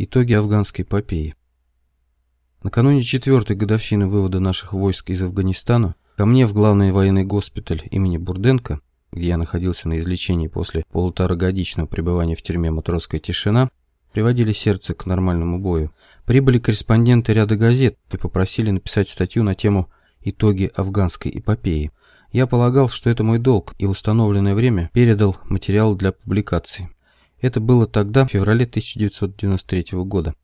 Итоги афганской эпопеи. Накануне четвертой годовщины вывода наших войск из Афганистана ко мне в главный военный госпиталь имени Бурденко, где я находился на излечении после полуторагодичного пребывания в тюрьме «Матросская тишина», приводили сердце к нормальному бою. Прибыли корреспонденты ряда газет и попросили написать статью на тему «Итоги афганской эпопеи». Я полагал, что это мой долг, и в установленное время передал материал для публикации. Это было тогда, в феврале 1993 года.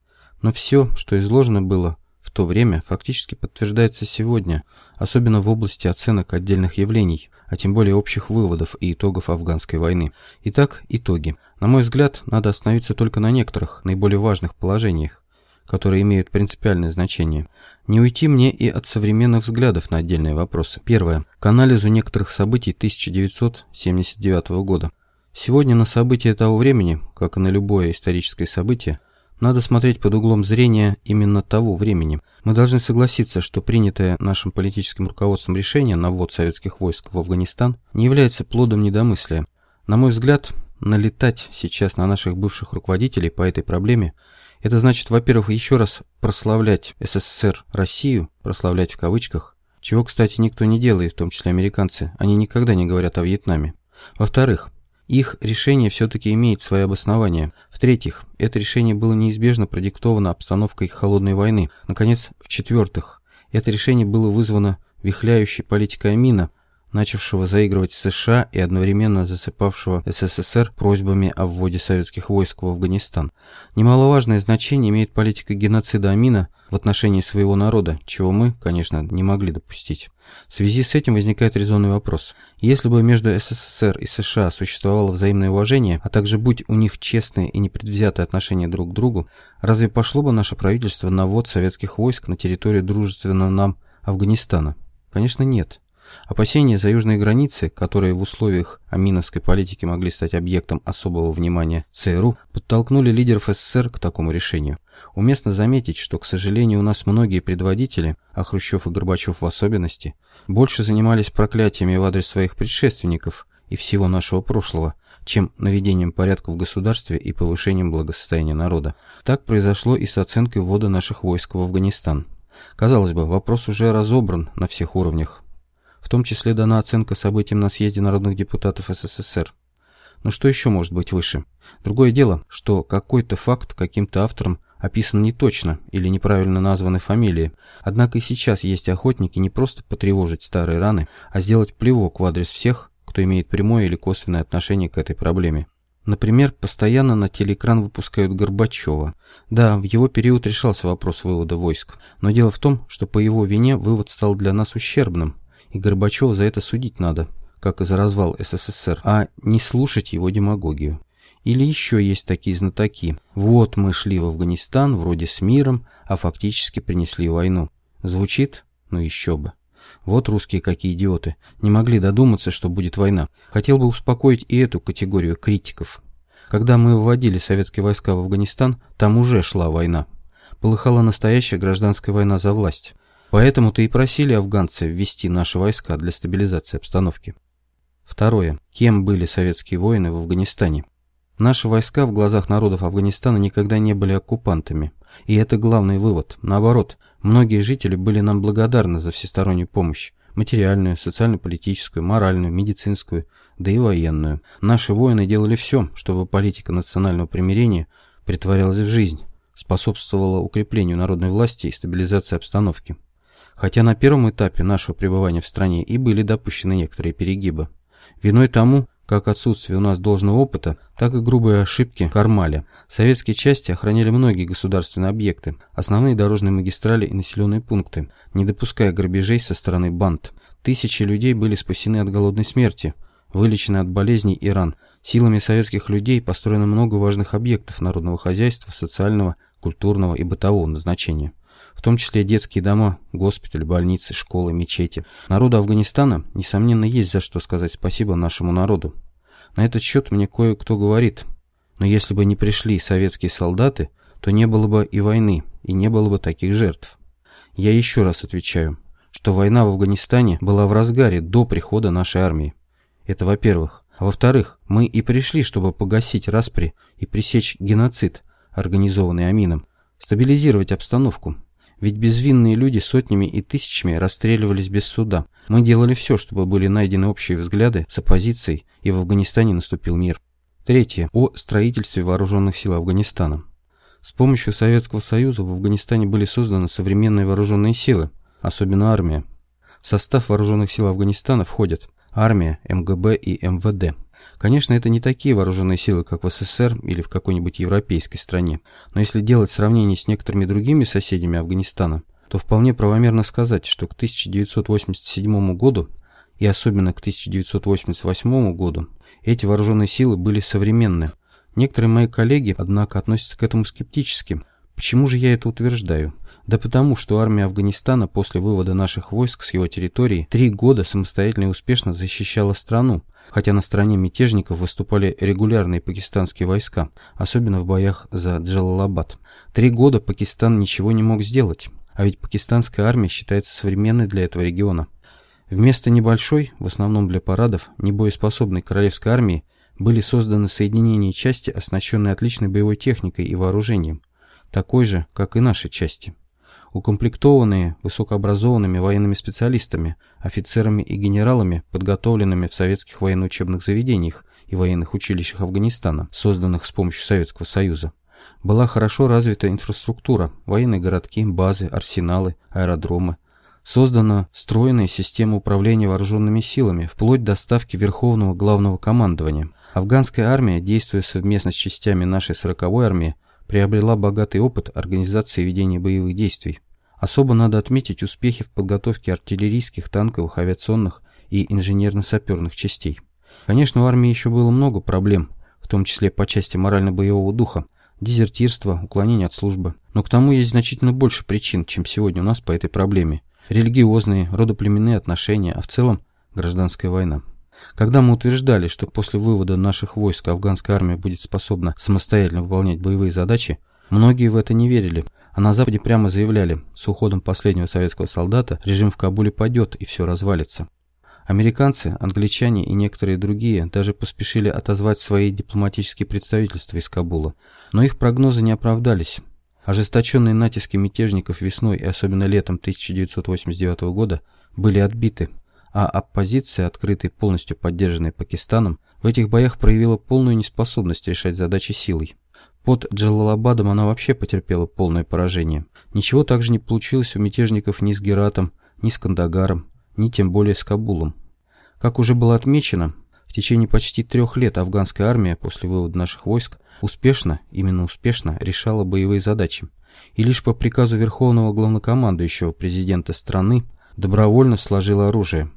Но все, что изложено было в то время, фактически подтверждается сегодня, особенно в области оценок отдельных явлений, а тем более общих выводов и итогов афганской войны. Итак, итоги. На мой взгляд, надо остановиться только на некоторых, наиболее важных положениях, которые имеют принципиальное значение. Не уйти мне и от современных взглядов на отдельные вопросы. Первое. К анализу некоторых событий 1979 года. Сегодня на события того времени, как и на любое историческое событие, надо смотреть под углом зрения именно того времени. Мы должны согласиться, что принятое нашим политическим руководством решение на ввод советских войск в Афганистан не является плодом недомыслия. На мой взгляд, налетать сейчас на наших бывших руководителей по этой проблеме – это значит, во-первых, еще раз прославлять СССР Россию, прославлять в кавычках, чего, кстати, никто не делает, в том числе американцы, они никогда не говорят о Вьетнаме. Во-вторых, их решение все-таки имеет свои обоснования. В-третьих, это решение было неизбежно продиктовано обстановкой холодной войны. Наконец, в-четвертых, это решение было вызвано вихляющей политикой Амина, начавшего заигрывать США и одновременно засыпавшего СССР просьбами о вводе советских войск в Афганистан. Немаловажное значение имеет политика геноцида Амина в отношении своего народа, чего мы, конечно, не могли допустить. В связи с этим возникает резонный вопрос. Если бы между СССР и США существовало взаимное уважение, а также будь у них честные и непредвзятые отношения друг к другу, разве пошло бы наше правительство на ввод советских войск на территорию дружественного нам Афганистана? Конечно, нет. Опасения за южные границы, которые в условиях аминовской политики могли стать объектом особого внимания ЦРУ, подтолкнули лидеров СССР к такому решению. Уместно заметить, что, к сожалению, у нас многие предводители, а Хрущев и Горбачев в особенности, больше занимались проклятиями в адрес своих предшественников и всего нашего прошлого, чем наведением порядка в государстве и повышением благосостояния народа. Так произошло и с оценкой ввода наших войск в Афганистан. Казалось бы, вопрос уже разобран на всех уровнях, в том числе дана оценка событиям на съезде народных депутатов СССР. Но что еще может быть выше? Другое дело, что какой-то факт каким-то автором описан не точно или неправильно названы фамилии. Однако и сейчас есть охотники не просто потревожить старые раны, а сделать плевок в адрес всех, кто имеет прямое или косвенное отношение к этой проблеме. Например, постоянно на телеэкран выпускают Горбачева. Да, в его период решался вопрос вывода войск, но дело в том, что по его вине вывод стал для нас ущербным, и Горбачева за это судить надо, как и за развал СССР, а не слушать его демагогию. Или еще есть такие знатоки. Вот мы шли в Афганистан вроде с миром, а фактически принесли войну. Звучит? Ну еще бы. Вот русские какие идиоты. Не могли додуматься, что будет война. Хотел бы успокоить и эту категорию критиков. Когда мы вводили советские войска в Афганистан, там уже шла война. Полыхала настоящая гражданская война за власть. Поэтому-то и просили афганцы ввести наши войска для стабилизации обстановки. Второе. Кем были советские воины в Афганистане? Наши войска в глазах народов Афганистана никогда не были оккупантами. И это главный вывод. Наоборот, многие жители были нам благодарны за всестороннюю помощь. Материальную, социально-политическую, моральную, медицинскую, да и военную. Наши воины делали все, чтобы политика национального примирения притворялась в жизнь, способствовала укреплению народной власти и стабилизации обстановки хотя на первом этапе нашего пребывания в стране и были допущены некоторые перегибы. Виной тому, как отсутствие у нас должного опыта, так и грубые ошибки Кармаля. Советские части охраняли многие государственные объекты, основные дорожные магистрали и населенные пункты, не допуская грабежей со стороны банд. Тысячи людей были спасены от голодной смерти, вылечены от болезней и ран. Силами советских людей построено много важных объектов народного хозяйства, социального, культурного и бытового назначения в том числе детские дома, госпитали, больницы, школы, мечети. Народу Афганистана, несомненно, есть за что сказать спасибо нашему народу. На этот счет мне кое-кто говорит, но если бы не пришли советские солдаты, то не было бы и войны, и не было бы таких жертв. Я еще раз отвечаю, что война в Афганистане была в разгаре до прихода нашей армии. Это во-первых. А во-вторых, мы и пришли, чтобы погасить распри и пресечь геноцид – организованный Амином, стабилизировать обстановку. Ведь безвинные люди сотнями и тысячами расстреливались без суда. Мы делали все, чтобы были найдены общие взгляды с оппозицией, и в Афганистане наступил мир. Третье. О строительстве вооруженных сил Афганистана. С помощью Советского Союза в Афганистане были созданы современные вооруженные силы, особенно армия. В состав вооруженных сил Афганистана входят армия, МГБ и МВД. Конечно, это не такие вооруженные силы, как в СССР или в какой-нибудь европейской стране, но если делать сравнение с некоторыми другими соседями Афганистана, то вполне правомерно сказать, что к 1987 году и особенно к 1988 году эти вооруженные силы были современны. Некоторые мои коллеги, однако, относятся к этому скептически. Почему же я это утверждаю? Да потому, что армия Афганистана после вывода наших войск с его территории три года самостоятельно и успешно защищала страну, хотя на стороне мятежников выступали регулярные пакистанские войска, особенно в боях за Джалалабад. Три года Пакистан ничего не мог сделать, а ведь пакистанская армия считается современной для этого региона. Вместо небольшой, в основном для парадов, небоеспособной королевской армии были созданы соединения и части, оснащенные отличной боевой техникой и вооружением, такой же, как и наши части укомплектованные высокообразованными военными специалистами, офицерами и генералами, подготовленными в советских военно-учебных заведениях и военных училищах Афганистана, созданных с помощью Советского Союза. Была хорошо развита инфраструктура, военные городки, базы, арсеналы, аэродромы. Создана стройная система управления вооруженными силами, вплоть до ставки Верховного Главного Командования. Афганская армия, действуя совместно с частями нашей 40-й армии, приобрела богатый опыт организации ведения боевых действий. Особо надо отметить успехи в подготовке артиллерийских, танковых, авиационных и инженерно-саперных частей. Конечно, у армии еще было много проблем, в том числе по части морально-боевого духа, дезертирства, уклонения от службы. Но к тому есть значительно больше причин, чем сегодня у нас по этой проблеме. Религиозные, родоплеменные отношения, а в целом гражданская война. Когда мы утверждали, что после вывода наших войск афганская армия будет способна самостоятельно выполнять боевые задачи, многие в это не верили, а на Западе прямо заявляли, с уходом последнего советского солдата режим в Кабуле падет и все развалится. Американцы, англичане и некоторые другие даже поспешили отозвать свои дипломатические представительства из Кабула, но их прогнозы не оправдались. Ожесточенные натиски мятежников весной и особенно летом 1989 года были отбиты, а оппозиция, открытая и полностью поддержанная Пакистаном, в этих боях проявила полную неспособность решать задачи силой. Под Джалалабадом она вообще потерпела полное поражение. Ничего также не получилось у мятежников ни с Гератом, ни с Кандагаром, ни тем более с Кабулом. Как уже было отмечено, в течение почти трех лет афганская армия после вывода наших войск успешно, именно успешно, решала боевые задачи. И лишь по приказу Верховного Главнокомандующего президента страны добровольно сложила оружие,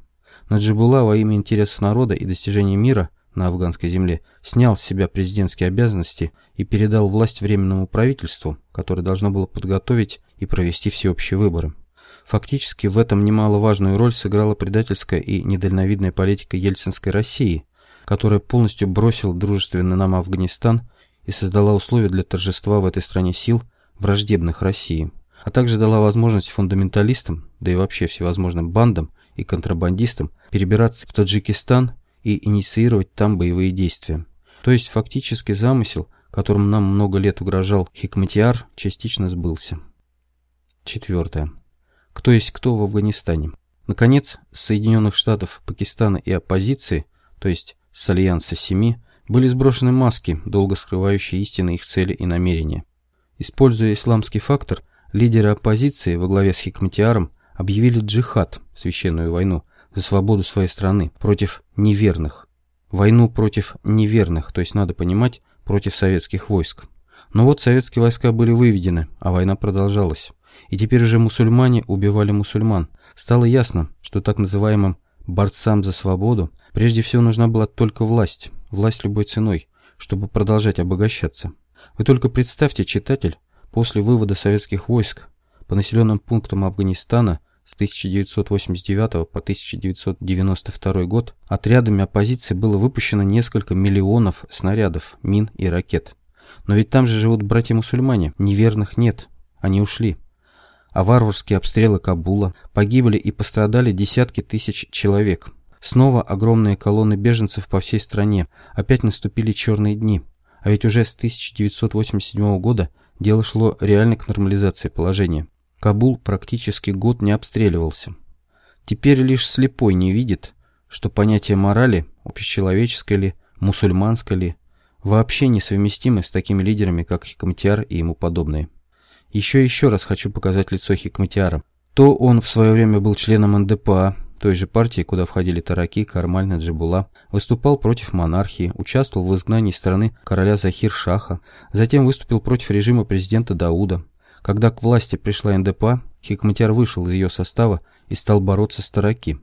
Наджибулла во имя интересов народа и достижения мира на афганской земле снял с себя президентские обязанности и передал власть Временному правительству, которое должно было подготовить и провести всеобщие выборы. Фактически в этом немаловажную роль сыграла предательская и недальновидная политика ельцинской России, которая полностью бросила дружественный нам Афганистан и создала условия для торжества в этой стране сил, враждебных России, а также дала возможность фундаменталистам, да и вообще всевозможным бандам и контрабандистам перебираться в Таджикистан и инициировать там боевые действия. То есть фактически замысел, которым нам много лет угрожал Хикматиар, частично сбылся. Четвертое. Кто есть кто в Афганистане? Наконец, с Соединенных Штатов, Пакистана и оппозиции, то есть с Альянса Семи, были сброшены маски, долго скрывающие истины их цели и намерения. Используя исламский фактор, лидеры оппозиции во главе с Хикматиаром объявили джихад, священную войну, за свободу своей страны, против неверных. Войну против неверных, то есть надо понимать, против советских войск. Но вот советские войска были выведены, а война продолжалась. И теперь уже мусульмане убивали мусульман. Стало ясно, что так называемым борцам за свободу прежде всего нужна была только власть, власть любой ценой, чтобы продолжать обогащаться. Вы только представьте, читатель, после вывода советских войск по населенным пунктам Афганистана с 1989 по 1992 год отрядами оппозиции было выпущено несколько миллионов снарядов, мин и ракет. Но ведь там же живут братья-мусульмане, неверных нет, они ушли. А варварские обстрелы Кабула погибли и пострадали десятки тысяч человек. Снова огромные колонны беженцев по всей стране, опять наступили черные дни. А ведь уже с 1987 года дело шло реально к нормализации положения. Кабул практически год не обстреливался. Теперь лишь слепой не видит, что понятие морали, общечеловеческое ли, мусульманское ли, вообще несовместимы с такими лидерами, как Хикматиар и ему подобные. Еще еще раз хочу показать лицо Хикматиара. То он в свое время был членом НДПА, той же партии, куда входили Тараки, Кармаль, Наджибула, выступал против монархии, участвовал в изгнании страны короля Захир-Шаха, затем выступил против режима президента Дауда. Когда к власти пришла НДПА, Хикматяр вышел из ее состава и стал бороться с Тараки.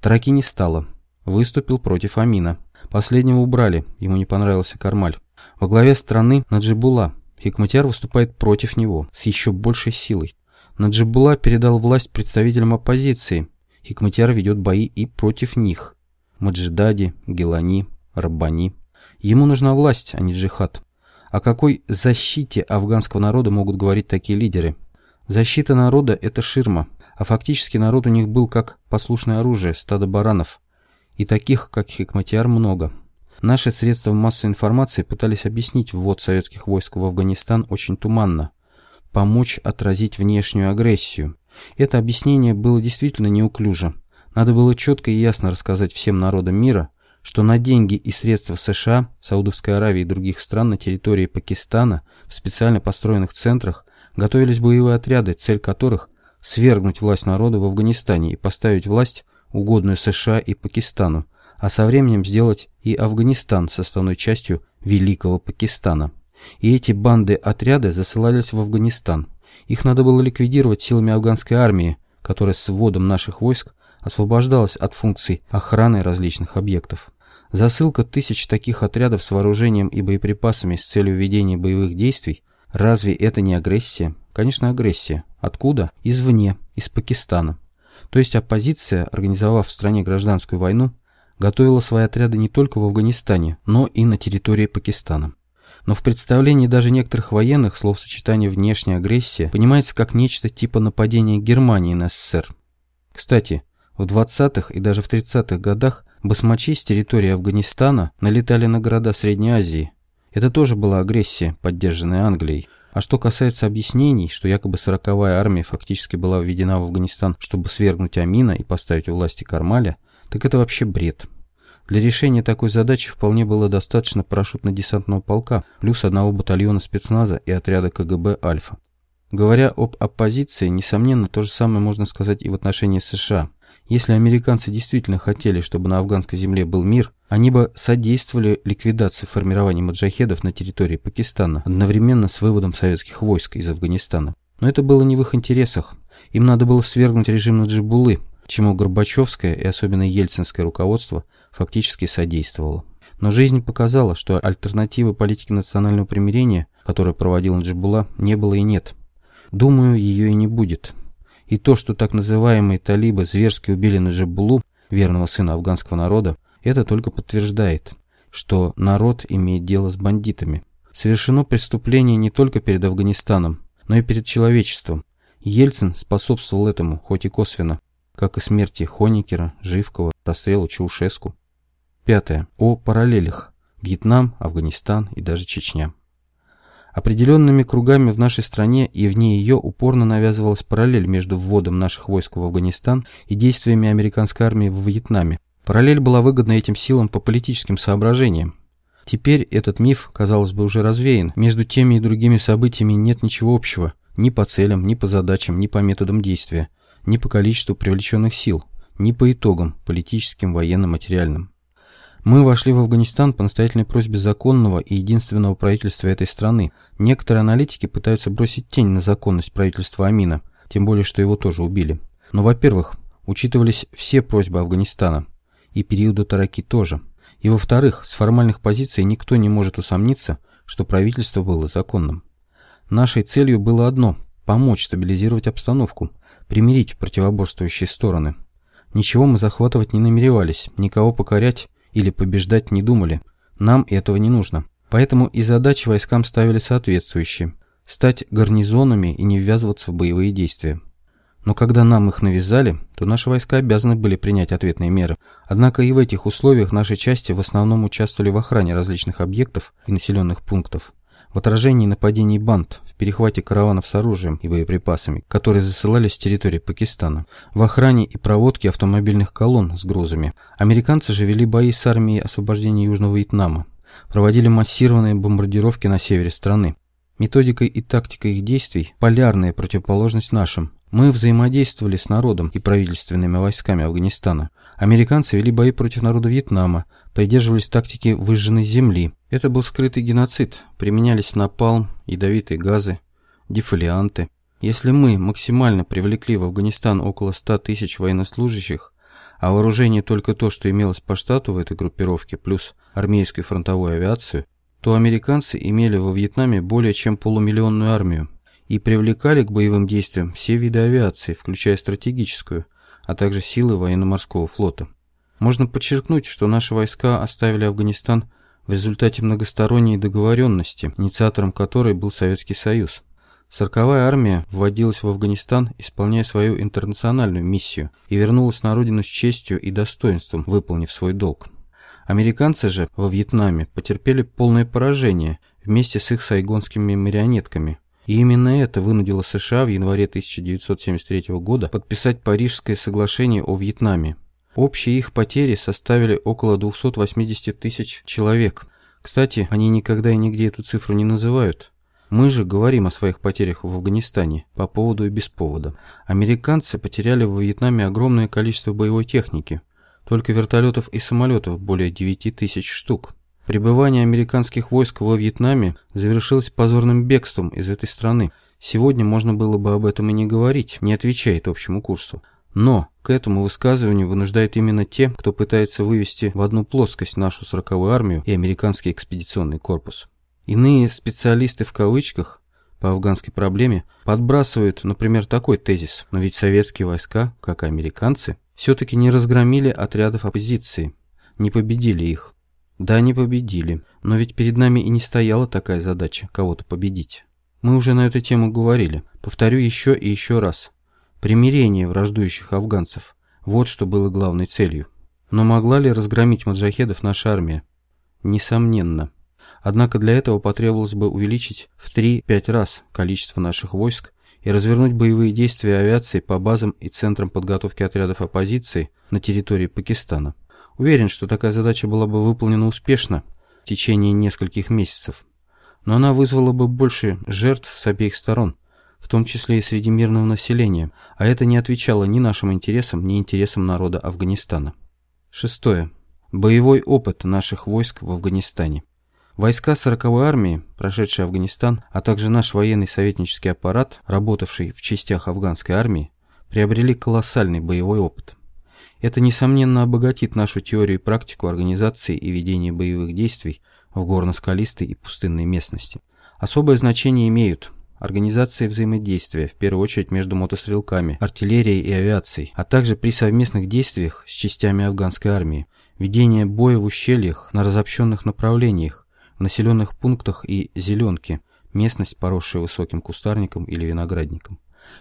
Тараки не стало. Выступил против Амина. Последнего убрали, ему не понравился Кармаль. Во главе страны Наджибула. Хикматяр выступает против него, с еще большей силой. Наджибула передал власть представителям оппозиции. Хикматяр ведет бои и против них. Маджидади, Гелани, Раббани. Ему нужна власть, а не джихад. О какой защите афганского народа могут говорить такие лидеры? Защита народа – это ширма, а фактически народ у них был как послушное оружие, стадо баранов – и таких, как Хикматиар, много. Наши средства массовой информации пытались объяснить ввод советских войск в Афганистан очень туманно. Помочь отразить внешнюю агрессию. Это объяснение было действительно неуклюже. Надо было четко и ясно рассказать всем народам мира, что на деньги и средства США, Саудовской Аравии и других стран на территории Пакистана в специально построенных центрах готовились боевые отряды, цель которых – свергнуть власть народа в Афганистане и поставить власть угодную США и Пакистану, а со временем сделать и Афганистан составной частью Великого Пакистана. И эти банды-отряды засылались в Афганистан. Их надо было ликвидировать силами афганской армии, которая с вводом наших войск освобождалась от функций охраны различных объектов. Засылка тысяч таких отрядов с вооружением и боеприпасами с целью ведения боевых действий – разве это не агрессия? Конечно, агрессия. Откуда? Извне, из Пакистана. То есть оппозиция, организовав в стране гражданскую войну, готовила свои отряды не только в Афганистане, но и на территории Пакистана. Но в представлении даже некоторых военных словосочетание «внешняя агрессия» понимается как нечто типа нападения Германии на СССР. Кстати, в 20-х и даже в 30-х годах басмачи с территории Афганистана налетали на города Средней Азии. Это тоже была агрессия, поддержанная Англией. А что касается объяснений, что якобы 40-я армия фактически была введена в Афганистан, чтобы свергнуть Амина и поставить у власти Кармаля, так это вообще бред. Для решения такой задачи вполне было достаточно парашютно-десантного полка, плюс одного батальона спецназа и отряда КГБ «Альфа». Говоря об оппозиции, несомненно, то же самое можно сказать и в отношении США. Если американцы действительно хотели, чтобы на афганской земле был мир, они бы содействовали ликвидации формирования маджахедов на территории Пакистана одновременно с выводом советских войск из Афганистана. Но это было не в их интересах. Им надо было свергнуть режим Наджибулы, чему Горбачевское и особенно ельцинское руководство фактически содействовало. Но жизнь показала, что альтернативы политики национального примирения, которую проводил Наджибула, не было и нет. Думаю, ее и не будет. И то, что так называемые талибы зверски убили Наджибулу, верного сына афганского народа, это только подтверждает, что народ имеет дело с бандитами. Совершено преступление не только перед Афганистаном, но и перед человечеством. Ельцин способствовал этому, хоть и косвенно, как и смерти Хоникера, Живкова, расстрелу Чаушеску. Пятое. О параллелях. Вьетнам, Афганистан и даже Чечня. Определенными кругами в нашей стране и вне ее упорно навязывалась параллель между вводом наших войск в Афганистан и действиями американской армии в Вьетнаме. Параллель была выгодна этим силам по политическим соображениям. Теперь этот миф, казалось бы, уже развеян. Между теми и другими событиями нет ничего общего. Ни по целям, ни по задачам, ни по методам действия, ни по количеству привлеченных сил, ни по итогам, политическим, военным, материальным. Мы вошли в Афганистан по настоятельной просьбе законного и единственного правительства этой страны. Некоторые аналитики пытаются бросить тень на законность правительства Амина, тем более, что его тоже убили. Но, во-первых, учитывались все просьбы Афганистана, и периода Тараки тоже. И, во-вторых, с формальных позиций никто не может усомниться, что правительство было законным. Нашей целью было одно – помочь стабилизировать обстановку, примирить противоборствующие стороны. Ничего мы захватывать не намеревались, никого покорять или побеждать не думали. Нам этого не нужно. Поэтому и задачи войскам ставили соответствующие – стать гарнизонами и не ввязываться в боевые действия. Но когда нам их навязали, то наши войска обязаны были принять ответные меры. Однако и в этих условиях наши части в основном участвовали в охране различных объектов и населенных пунктов, в отражении нападений банд, в перехвате караванов с оружием и боеприпасами, которые засылались с территории Пакистана, в охране и проводке автомобильных колонн с грузами. Американцы же вели бои с армией освобождения Южного Вьетнама, проводили массированные бомбардировки на севере страны. Методика и тактика их действий – полярная противоположность нашим. Мы взаимодействовали с народом и правительственными войсками Афганистана. Американцы вели бои против народа Вьетнама, придерживались тактики выжженной земли. Это был скрытый геноцид. Применялись напалм, ядовитые газы, дефолианты. Если мы максимально привлекли в Афганистан около 100 тысяч военнослужащих, а вооружение только то, что имелось по штату в этой группировке, плюс армейскую фронтовую авиацию, то американцы имели во Вьетнаме более чем полумиллионную армию и привлекали к боевым действиям все виды авиации, включая стратегическую, а также силы военно-морского флота. Можно подчеркнуть, что наши войска оставили Афганистан в результате многосторонней договоренности, инициатором которой был Советский Союз. Сороковая армия вводилась в Афганистан, исполняя свою интернациональную миссию, и вернулась на родину с честью и достоинством, выполнив свой долг. Американцы же во Вьетнаме потерпели полное поражение вместе с их сайгонскими марионетками. И именно это вынудило США в январе 1973 года подписать Парижское соглашение о Вьетнаме. Общие их потери составили около 280 тысяч человек. Кстати, они никогда и нигде эту цифру не называют. Мы же говорим о своих потерях в Афганистане по поводу и без повода. Американцы потеряли в Вьетнаме огромное количество боевой техники – только вертолетов и самолетов более 9 тысяч штук. Пребывание американских войск во Вьетнаме завершилось позорным бегством из этой страны. Сегодня можно было бы об этом и не говорить, не отвечает общему курсу. Но к этому высказыванию вынуждают именно те, кто пытается вывести в одну плоскость нашу 40-ю армию и американский экспедиционный корпус. Иные специалисты в кавычках по афганской проблеме подбрасывают, например, такой тезис, но ведь советские войска, как и американцы, все-таки не разгромили отрядов оппозиции, не победили их. Да, не победили, но ведь перед нами и не стояла такая задача кого-то победить. Мы уже на эту тему говорили, повторю еще и еще раз. Примирение враждующих афганцев – вот что было главной целью. Но могла ли разгромить маджахедов наша армия? Несомненно. Однако для этого потребовалось бы увеличить в 3-5 раз количество наших войск и развернуть боевые действия авиации по базам и центрам подготовки отрядов оппозиции на территории Пакистана. Уверен, что такая задача была бы выполнена успешно в течение нескольких месяцев. Но она вызвала бы больше жертв с обеих сторон, в том числе и среди мирного населения, а это не отвечало ни нашим интересам, ни интересам народа Афганистана. Шестое. Боевой опыт наших войск в Афганистане. Войска 40-й армии, прошедшие Афганистан, а также наш военный советнический аппарат, работавший в частях афганской армии, приобрели колоссальный боевой опыт. Это, несомненно, обогатит нашу теорию и практику организации и ведения боевых действий в горно-скалистой и пустынной местности. Особое значение имеют организация взаимодействия, в первую очередь между мотострелками, артиллерией и авиацией, а также при совместных действиях с частями афганской армии, ведение боя в ущельях на разобщенных направлениях, населенных пунктах и зеленки, местность, поросшая высоким кустарником или виноградником.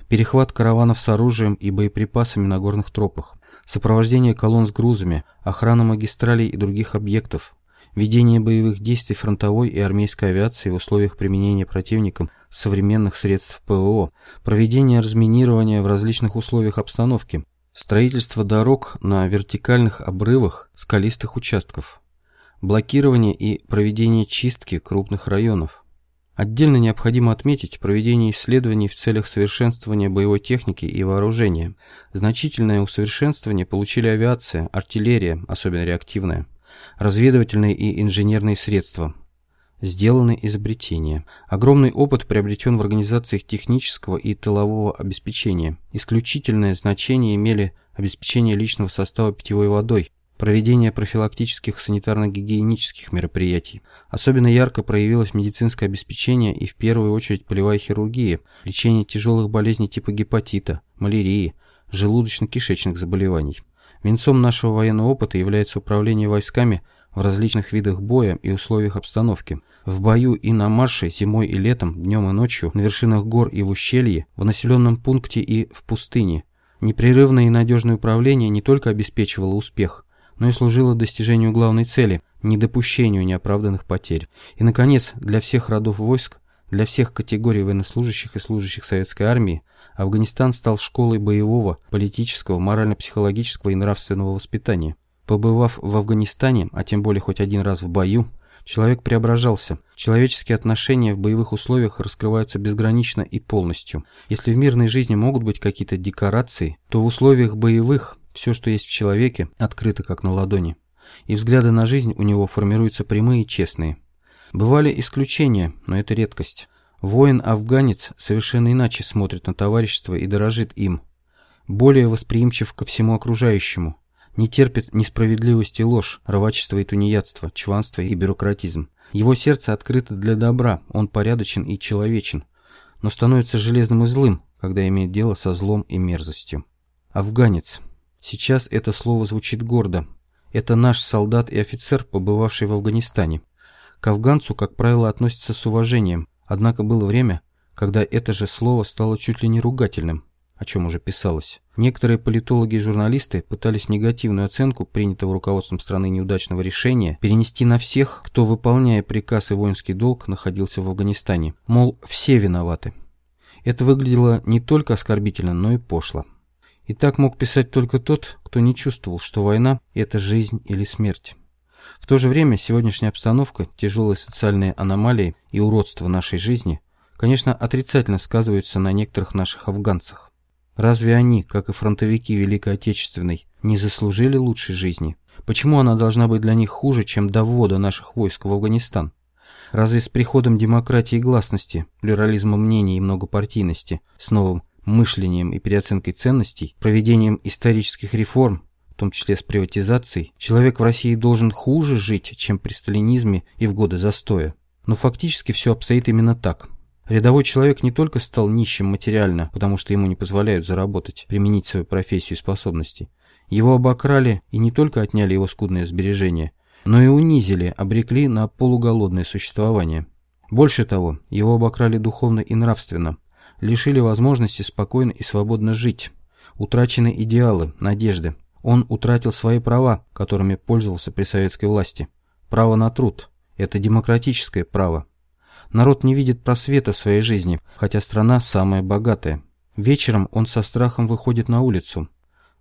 Перехват караванов с оружием и боеприпасами на горных тропах, сопровождение колонн с грузами, охрана магистралей и других объектов, ведение боевых действий фронтовой и армейской авиации в условиях применения противником современных средств ПВО, проведение разминирования в различных условиях обстановки, строительство дорог на вертикальных обрывах скалистых участков, блокирование и проведение чистки крупных районов. Отдельно необходимо отметить проведение исследований в целях совершенствования боевой техники и вооружения. Значительное усовершенствование получили авиация, артиллерия, особенно реактивная, разведывательные и инженерные средства. Сделаны изобретения. Огромный опыт приобретен в организациях технического и тылового обеспечения. Исключительное значение имели обеспечение личного состава питьевой водой, проведение профилактических санитарно-гигиенических мероприятий. Особенно ярко проявилось медицинское обеспечение и в первую очередь полевая хирургия, лечение тяжелых болезней типа гепатита, малярии, желудочно-кишечных заболеваний. Венцом нашего военного опыта является управление войсками в различных видах боя и условиях обстановки. В бою и на марше зимой и летом, днем и ночью, на вершинах гор и в ущелье, в населенном пункте и в пустыне. Непрерывное и надежное управление не только обеспечивало успех, но и служило достижению главной цели – недопущению неоправданных потерь. И, наконец, для всех родов войск, для всех категорий военнослужащих и служащих советской армии, Афганистан стал школой боевого, политического, морально-психологического и нравственного воспитания. Побывав в Афганистане, а тем более хоть один раз в бою, человек преображался. Человеческие отношения в боевых условиях раскрываются безгранично и полностью. Если в мирной жизни могут быть какие-то декорации, то в условиях боевых все, что есть в человеке, открыто как на ладони. И взгляды на жизнь у него формируются прямые и честные. Бывали исключения, но это редкость. Воин-афганец совершенно иначе смотрит на товарищество и дорожит им. Более восприимчив ко всему окружающему – не терпит несправедливости ложь, рвачество и тунеядство, чванство и бюрократизм. Его сердце открыто для добра, он порядочен и человечен, но становится железным и злым, когда имеет дело со злом и мерзостью. Афганец. Сейчас это слово звучит гордо. Это наш солдат и офицер, побывавший в Афганистане. К афганцу, как правило, относятся с уважением, однако было время, когда это же слово стало чуть ли не ругательным о чем уже писалось. Некоторые политологи и журналисты пытались негативную оценку принятого руководством страны неудачного решения перенести на всех, кто, выполняя приказ и воинский долг, находился в Афганистане. Мол, все виноваты. Это выглядело не только оскорбительно, но и пошло. И так мог писать только тот, кто не чувствовал, что война – это жизнь или смерть. В то же время сегодняшняя обстановка, тяжелые социальные аномалии и уродство нашей жизни, конечно, отрицательно сказываются на некоторых наших афганцах. Разве они, как и фронтовики Великой Отечественной, не заслужили лучшей жизни? Почему она должна быть для них хуже, чем до ввода наших войск в Афганистан? Разве с приходом демократии и гласности, плюрализма мнений и многопартийности, с новым мышлением и переоценкой ценностей, проведением исторических реформ, в том числе с приватизацией, человек в России должен хуже жить, чем при сталинизме и в годы застоя? Но фактически все обстоит именно так – Рядовой человек не только стал нищим материально, потому что ему не позволяют заработать, применить свою профессию и способности. Его обокрали и не только отняли его скудные сбережения, но и унизили, обрекли на полуголодное существование. Больше того, его обокрали духовно и нравственно, лишили возможности спокойно и свободно жить. Утрачены идеалы, надежды. Он утратил свои права, которыми пользовался при советской власти. Право на труд – это демократическое право, Народ не видит просвета в своей жизни, хотя страна самая богатая. Вечером он со страхом выходит на улицу,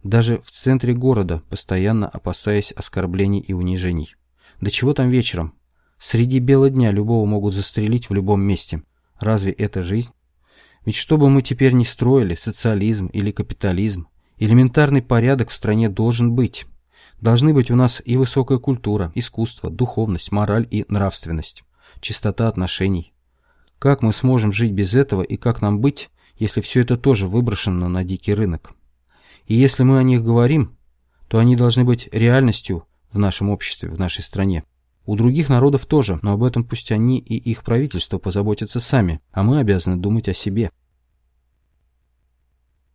даже в центре города, постоянно опасаясь оскорблений и унижений. Да чего там вечером? Среди бела дня любого могут застрелить в любом месте. Разве это жизнь? Ведь что бы мы теперь ни строили, социализм или капитализм, элементарный порядок в стране должен быть. Должны быть у нас и высокая культура, искусство, духовность, мораль и нравственность чистота отношений. Как мы сможем жить без этого и как нам быть, если все это тоже выброшено на дикий рынок? И если мы о них говорим, то они должны быть реальностью в нашем обществе, в нашей стране. У других народов тоже, но об этом пусть они и их правительство позаботятся сами, а мы обязаны думать о себе.